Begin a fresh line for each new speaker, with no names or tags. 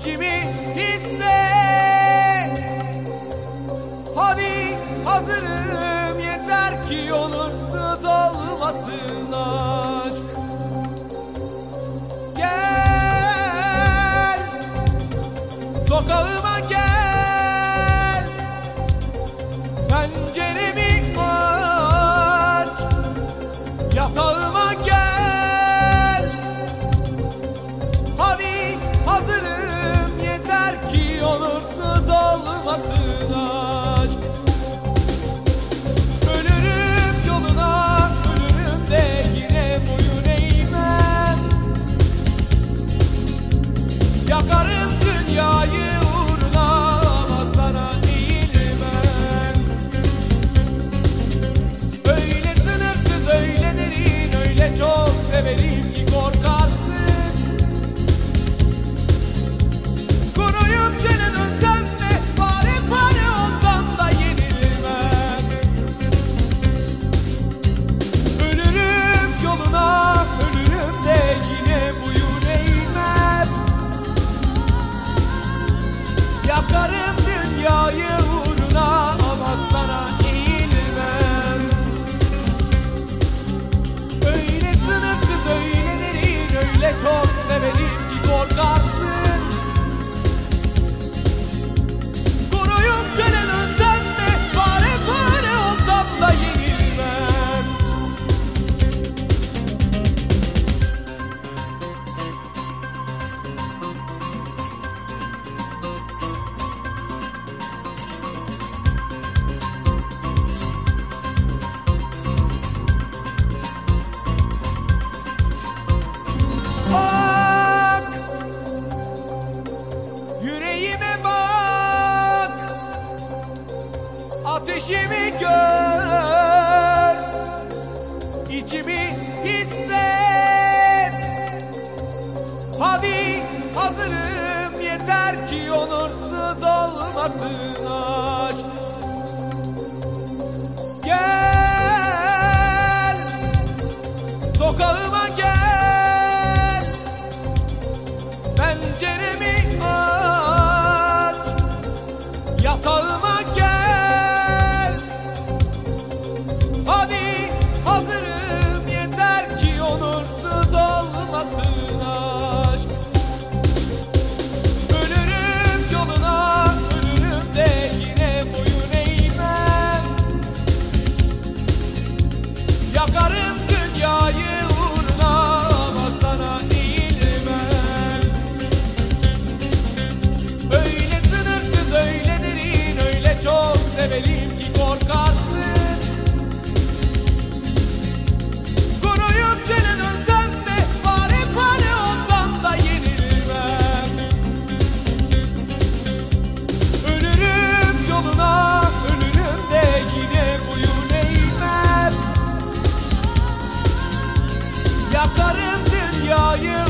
içimi hisset. Hadi hazırım yeter ki onursuz olmasın aşk. Gel sokağıma gel. Penceremi aç yatağıma olmasın Yarım dünyayı vur işimi gör içimi hisset. Hadi hazırım yeter ki onursuz olmasın aşk. Gel sokağıma gel. Penceremi you.